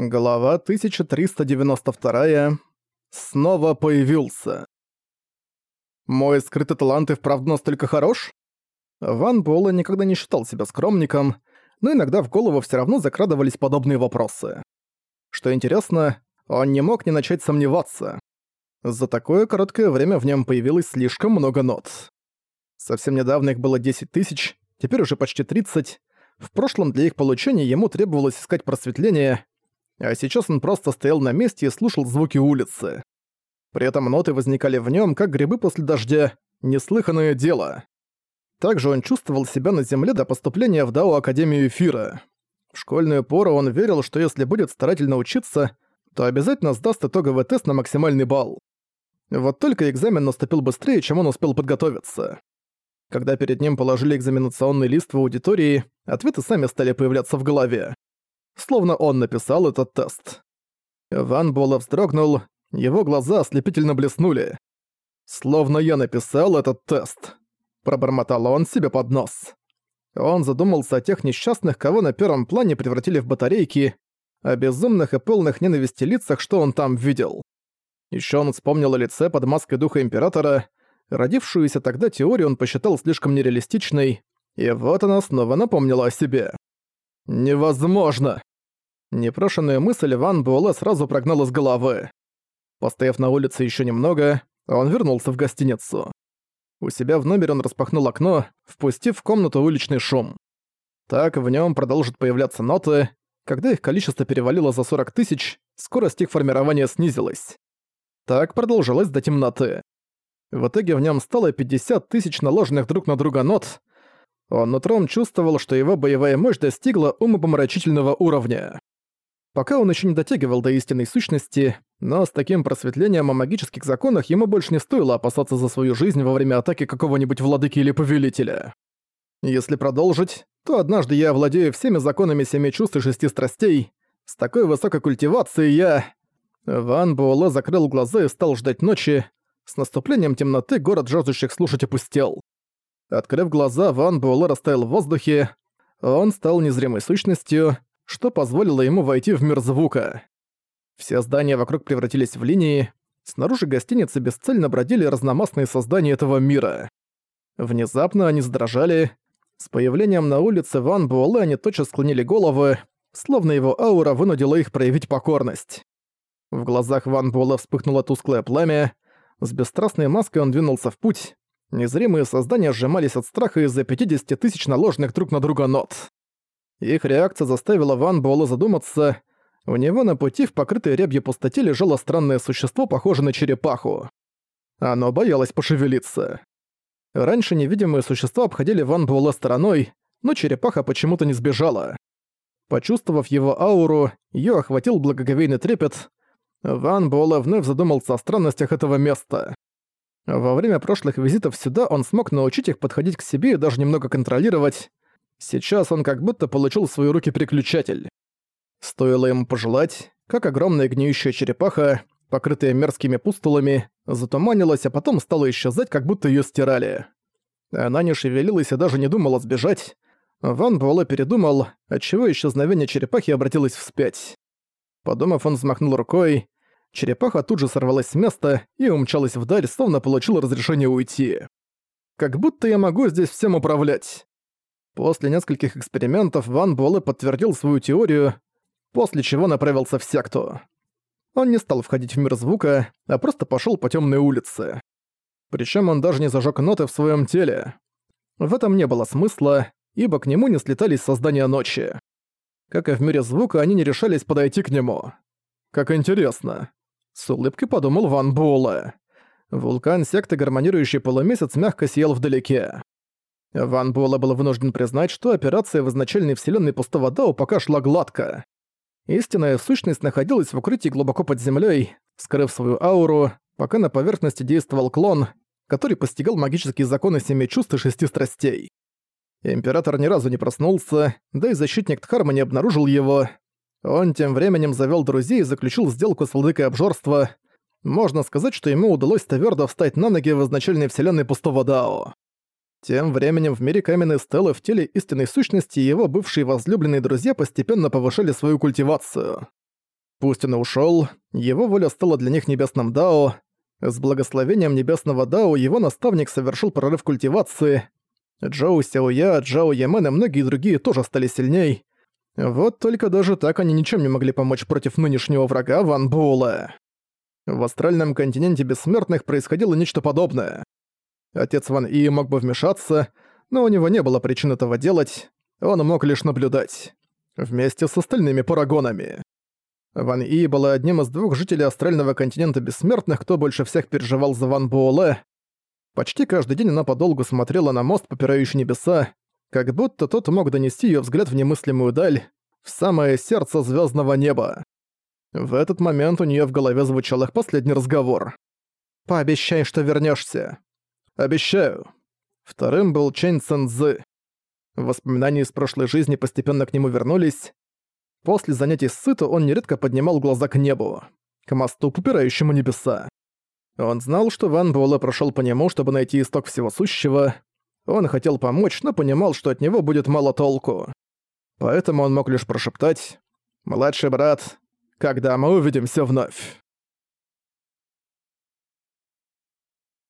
Глава 1392. Снова появился. Мой скрытый талант и вправду настолько хорош? Ван Буэлэ никогда не считал себя скромником, но иногда в голову все равно закрадывались подобные вопросы. Что интересно, он не мог не начать сомневаться. За такое короткое время в нем появилось слишком много нот. Совсем недавно их было 10 тысяч, теперь уже почти 30. В прошлом для их получения ему требовалось искать просветление, а сейчас он просто стоял на месте и слушал звуки улицы. При этом ноты возникали в нем, как грибы после дождя, неслыханное дело. Также он чувствовал себя на земле до поступления в Дао Академию Эфира. В школьную пору он верил, что если будет старательно учиться, то обязательно сдаст итоговый тест на максимальный балл. Вот только экзамен наступил быстрее, чем он успел подготовиться. Когда перед ним положили экзаменационный лист в аудитории, ответы сами стали появляться в голове словно он написал этот тест. Ван Буэлэ вздрогнул, его глаза ослепительно блеснули. «Словно я написал этот тест», — пробормотал он себе под нос. Он задумался о тех несчастных, кого на первом плане превратили в батарейки, о безумных и полных ненависти лицах, что он там видел. Ещё он вспомнил о лице под маской духа Императора, родившуюся тогда теорию он посчитал слишком нереалистичной, и вот она снова напомнила о себе. «Невозможно!» Непрошенную мысль Ван Буэлэ сразу прогнал из головы. Постояв на улице еще немного, он вернулся в гостиницу. У себя в номере он распахнул окно, впустив в комнату уличный шум. Так в нем продолжат появляться ноты. Когда их количество перевалило за 40 тысяч, скорость их формирования снизилась. Так продолжалось до темноты. В итоге в нем стало 50 тысяч наложенных друг на друга нот. Он утром чувствовал, что его боевая мощь достигла умопомрачительного уровня. Пока он еще не дотягивал до истинной сущности, но с таким просветлением о магических законах ему больше не стоило опасаться за свою жизнь во время атаки какого-нибудь владыки или повелителя. Если продолжить, то однажды я овладею всеми законами семи чувств и шести страстей. С такой высокой культивацией я... Ван Буэлэ закрыл глаза и стал ждать ночи. С наступлением темноты город жаждущих слушать опустел. Открыв глаза, Ван Буэлэ растаял в воздухе. Он стал незримой сущностью, что позволило ему войти в мир звука. Все здания вокруг превратились в линии, снаружи гостиницы бесцельно бродили разномастные создания этого мира. Внезапно они задрожали. С появлением на улице Ван Буэлэ они тотчас склонили головы, словно его аура вынудила их проявить покорность. В глазах Ван Буэлэ вспыхнуло тусклое пламя, с бесстрастной маской он двинулся в путь. Незримые создания сжимались от страха из-за 50 тысяч наложенных друг на друга нот. Их реакция заставила Ван Буэлэ задуматься. У него на пути в покрытой рябью пустоте лежало странное существо, похожее на черепаху. Оно боялось пошевелиться. Раньше невидимые существа обходили Ван Буэлэ стороной, но черепаха почему-то не сбежала. Почувствовав его ауру, её охватил благоговейный трепет. Ван Буэлэ вновь задумался о странностях этого места. Во время прошлых визитов сюда он смог научить их подходить к себе и даже немного контролировать. Сейчас он как будто получил в свои руки переключатель. Стоило ему пожелать, как огромная гниющая черепаха, покрытая мерзкими пустулами, затуманилась, а потом стала исчезать, как будто её стирали. Она не шевелилась и даже не думала сбежать. Ван Буэлэ передумал, отчего исчезновение черепахи обратилось вспять. Подумав, он взмахнул рукой. Черепаха тут же сорвалась с места и умчалась вдаль, словно получила разрешение уйти. «Как будто я могу здесь всем управлять». После нескольких экспериментов Ван Буэлэ подтвердил свою теорию, после чего направился в секту. Он не стал входить в мир звука, а просто пошёл по тёмной улице. Причём он даже не зажёг ноты в своём теле. В этом не было смысла, ибо к нему не слетались создания ночи. Как и в мире звука, они не решались подойти к нему. Как интересно. С улыбкой подумал Ван Буэлэ. Вулкан секты гармонирующий полумесяц мягко сиял вдалеке. Ван Буэлэ был вынужден признать, что операция в изначальной вселенной пустого Дао пока шла гладко. Истинная сущность находилась в укрытии глубоко под землей, скрыв свою ауру, пока на поверхности действовал клон, который постигал магические законы семи чувств и шести страстей. Император ни разу не проснулся, да и защитник Дхарма не обнаружил его. Он тем временем завёл друзей и заключил сделку с владыкой обжорства. Можно сказать, что ему удалось твердо встать на ноги в изначальной вселенной пустого Дао. Тем временем в мире каменной стелы в теле истинной сущности его бывшие возлюбленные друзья постепенно повышали свою культивацию. Пусть он и ушёл, его воля стала для них небесным Дао. С благословением небесного Дао его наставник совершил прорыв культивации. Джоу Сяоя, Джао Ямен и многие другие тоже стали сильней. Вот только даже так они ничем не могли помочь против нынешнего врага Ван Буэлла. В астральном континенте бессмертных происходило нечто подобное. Отец Ван И мог бы вмешаться, но у него не было причин этого делать, он мог лишь наблюдать. Вместе с остальными парагонами. Ван И была одним из двух жителей астрального континента бессмертных, кто больше всех переживал за Ван Буэлэ. Почти каждый день она подолгу смотрела на мост, попирающий небеса, как будто тот мог донести её взгляд в немыслимую даль, в самое сердце звёздного неба. В этот момент у неё в голове звучал их последний разговор. «Пообещай, что вернёшься». «Обещаю». Вторым был Чэнь Цэнзы. Воспоминания из прошлой жизни постепенно к нему вернулись. После занятий с Сыто он нередко поднимал глаза к небу, к мосту, попирающему небеса. Он знал, что Ван Буэлэ прошёл по нему, чтобы найти исток всего сущего. Он хотел помочь, но понимал, что от него будет мало толку. Поэтому он мог лишь прошептать «Младший брат, когда мы увидимся вновь?»